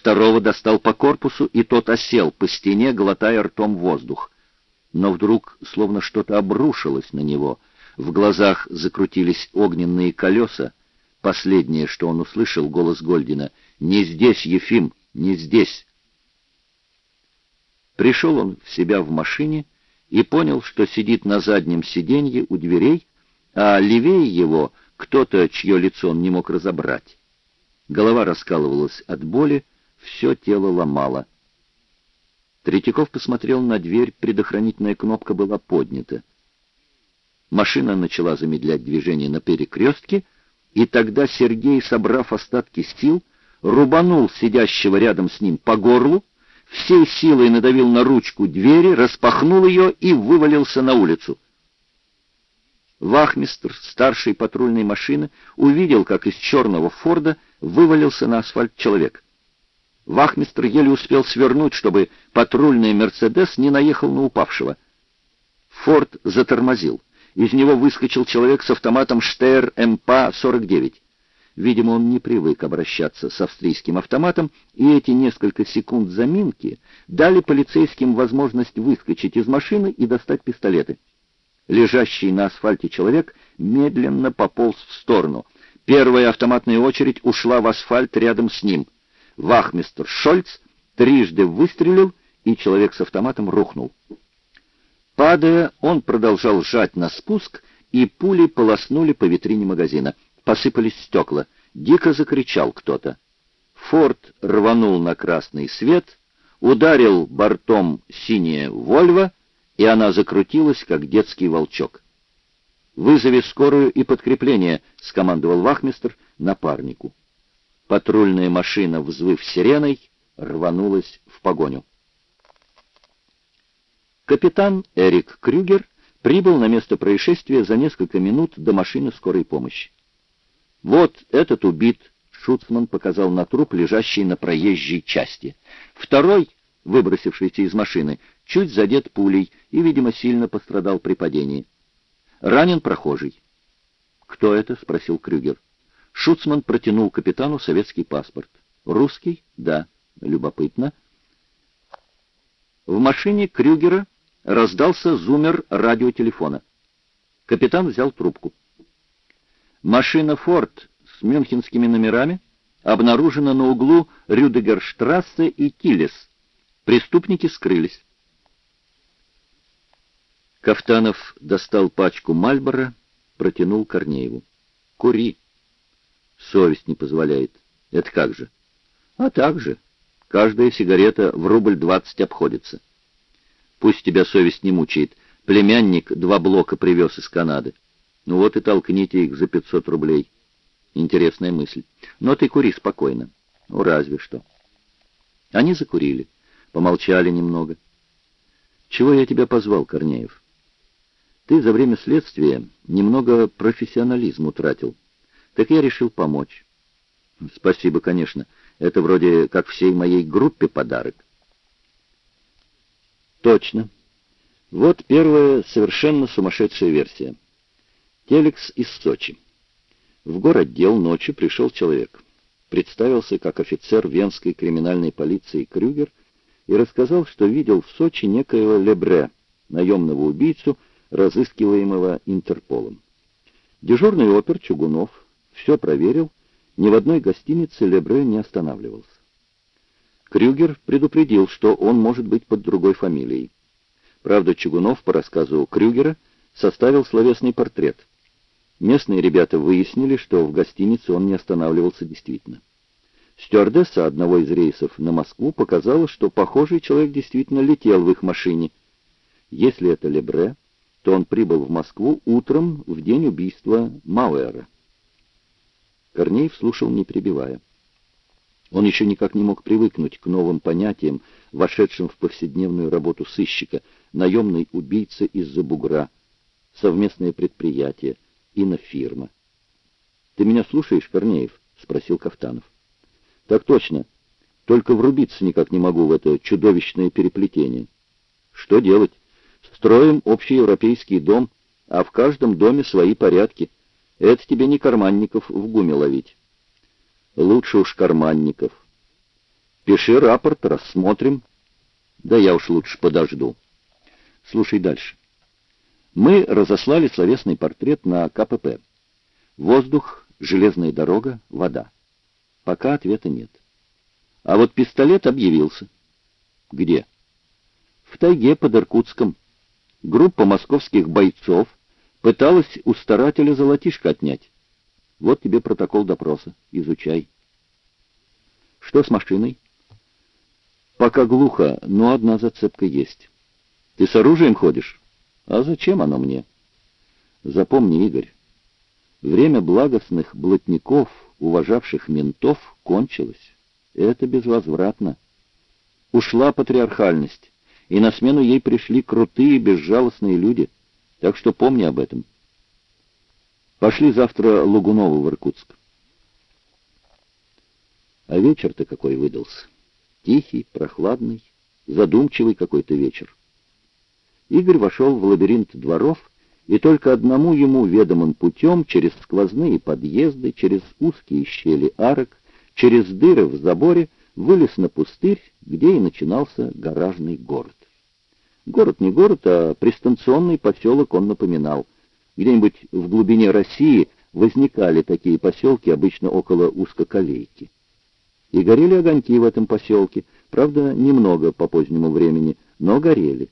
второго достал по корпусу, и тот осел по стене, глотая ртом воздух. Но вдруг словно что-то обрушилось на него. В глазах закрутились огненные колеса. Последнее, что он услышал, голос Гольдина. «Не здесь, Ефим, не здесь!» Пришел он в себя в машине и понял, что сидит на заднем сиденье у дверей, а левее его кто-то, чье лицо он не мог разобрать. Голова раскалывалась от боли, все тело ломало. Третьяков посмотрел на дверь, предохранительная кнопка была поднята. Машина начала замедлять движение на перекрестке, и тогда Сергей, собрав остатки сил, рубанул сидящего рядом с ним по горлу, всей силой надавил на ручку двери, распахнул ее и вывалился на улицу. Вахмистр старшей патрульной машины увидел, как из черного Форда вывалился на асфальт человек. Вахмистр еле успел свернуть, чтобы патрульный «Мерседес» не наехал на упавшего. Форд затормозил. Из него выскочил человек с автоматом Штейр МП-49. Видимо, он не привык обращаться с австрийским автоматом, и эти несколько секунд заминки дали полицейским возможность выскочить из машины и достать пистолеты. Лежащий на асфальте человек медленно пополз в сторону. Первая автоматная очередь ушла в асфальт рядом с ним. Вахмистр Шольц трижды выстрелил, и человек с автоматом рухнул. Падая, он продолжал сжать на спуск, и пули полоснули по витрине магазина. Посыпались стекла. Дико закричал кто-то. Форд рванул на красный свет, ударил бортом синее «Вольво», и она закрутилась, как детский волчок. «Вызови скорую и подкрепление», — скомандовал вахмистр напарнику. Патрульная машина, взвыв сиреной, рванулась в погоню. Капитан Эрик Крюгер прибыл на место происшествия за несколько минут до машины скорой помощи. «Вот этот убит», — Шуцман показал на труп, лежащий на проезжей части. Второй выбросившийся из машины, чуть задет пулей и, видимо, сильно пострадал при падении. Ранен прохожий. «Кто это?» — спросил Крюгер. Шуцман протянул капитану советский паспорт. «Русский?» «Да». «Любопытно». В машине Крюгера раздался зумер радиотелефона. Капитан взял трубку. Машина «Форд» с мюнхенскими номерами обнаружена на углу Рюдегерштрассе и Килес. Преступники скрылись. Кафтанов достал пачку Мальбора, протянул Корнееву. «Кури». «Совесть не позволяет». «Это как же?» «А так же. Каждая сигарета в рубль двадцать обходится». «Пусть тебя совесть не мучает. Племянник два блока привез из Канады. Ну вот и толкните их за пятьсот рублей». Интересная мысль. Но ты кури спокойно. Ну, разве что. Они закурили. Помолчали немного. «Чего я тебя позвал, Корнеев? Ты за время следствия немного профессионализм утратил. Так я решил помочь». «Спасибо, конечно. Это вроде как всей моей группе подарок». «Точно. Вот первая совершенно сумасшедшая версия. Телекс из Сочи. В городдел ночью пришел человек. Представился как офицер венской криминальной полиции Крюгер и рассказал, что видел в Сочи некоего Лебре, наемного убийцу, разыскиваемого Интерполом. Дежурный опер Чугунов все проверил, ни в одной гостинице Лебре не останавливался. Крюгер предупредил, что он может быть под другой фамилией. Правда, Чугунов, по рассказу Крюгера, составил словесный портрет. Местные ребята выяснили, что в гостинице он не останавливался действительно. Стюардесса одного из рейсов на Москву показала, что похожий человек действительно летел в их машине. Если это Лебре, то он прибыл в Москву утром в день убийства Мауэра. Корнеев слушал, не прибивая. Он еще никак не мог привыкнуть к новым понятиям, вошедшим в повседневную работу сыщика, наемный убийца из-за бугра, совместное предприятие, инофирма. «Ты меня слушаешь, Корнеев?» — спросил Кафтанов. Так точно. Только врубиться никак не могу в это чудовищное переплетение. Что делать? Строим общеевропейский дом, а в каждом доме свои порядки. Это тебе не карманников в гуме ловить. Лучше уж карманников. Пиши рапорт, рассмотрим. Да я уж лучше подожду. Слушай дальше. Мы разослали словесный портрет на КПП. Воздух, железная дорога, вода. Пока ответа нет. А вот пистолет объявился. Где? В тайге под Иркутском. Группа московских бойцов пыталась у старателя золотишко отнять. Вот тебе протокол допроса. Изучай. Что с машиной? Пока глухо, но одна зацепка есть. Ты с оружием ходишь? А зачем оно мне? Запомни, Игорь, время благостных блатников, уважавших ментов, кончилось. Это безвозвратно. Ушла патриархальность, и на смену ей пришли крутые, безжалостные люди. Так что помни об этом. Пошли завтра Лугунову в Иркутск. А вечер-то какой выдался. Тихий, прохладный, задумчивый какой-то вечер. Игорь вошел в лабиринт дворов, и только одному ему ведомым путем, через сквозные подъезды, через узкие щели арок, через дыры в заборе, вылез на пустырь, где и начинался гаражный город. Город не город, а пристанционный поселок он напоминал. Где-нибудь в глубине России возникали такие поселки, обычно около узкоколейки. И горели огоньки в этом поселке, правда, немного по позднему времени, но горели.